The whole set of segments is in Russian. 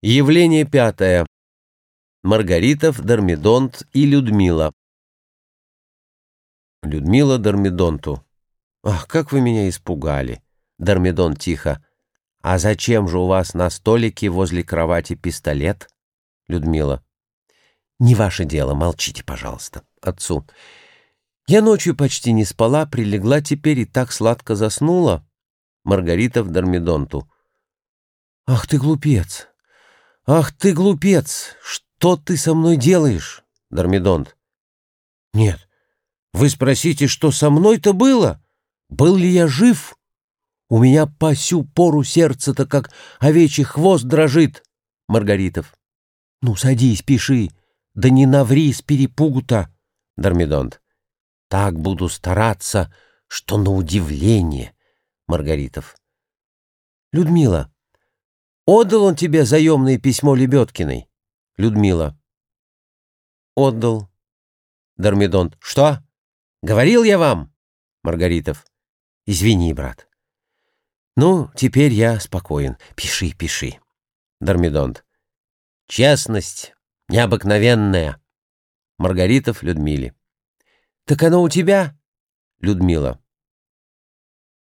Явление пятое. Маргаритов, Дормидонт и Людмила. Людмила Дормидонту. «Ах, как вы меня испугали!» Дормидонт тихо. «А зачем же у вас на столике возле кровати пистолет?» Людмила. «Не ваше дело, молчите, пожалуйста». Отцу. «Я ночью почти не спала, прилегла теперь и так сладко заснула». Маргаритов Дормидонту. «Ах ты глупец! «Ах ты, глупец! Что ты со мной делаешь?» Дормидонт. «Нет, вы спросите, что со мной-то было? Был ли я жив? У меня по сю пору сердце-то, как овечий хвост дрожит!» Маргаритов. «Ну, садись, пиши, да не наври с перепугу-то!» Дормидонт. «Так буду стараться, что на удивление!» Маргаритов. «Людмила, Отдал он тебе заемное письмо Лебедкиной? Людмила. Отдал. Дормидонт. Что? Говорил я вам? Маргаритов. Извини, брат. Ну, теперь я спокоен. Пиши, пиши. Дормидонт. Честность необыкновенная. Маргаритов Людмиле. Так оно у тебя? Людмила.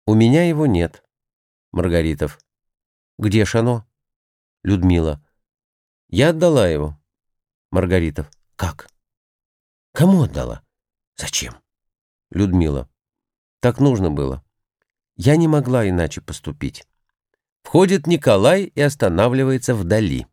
У меня его нет. Маргаритов. Где ж оно? Людмила. Я отдала его. Маргаритов. Как? Кому отдала? Зачем? Людмила. Так нужно было. Я не могла иначе поступить. Входит Николай и останавливается вдали.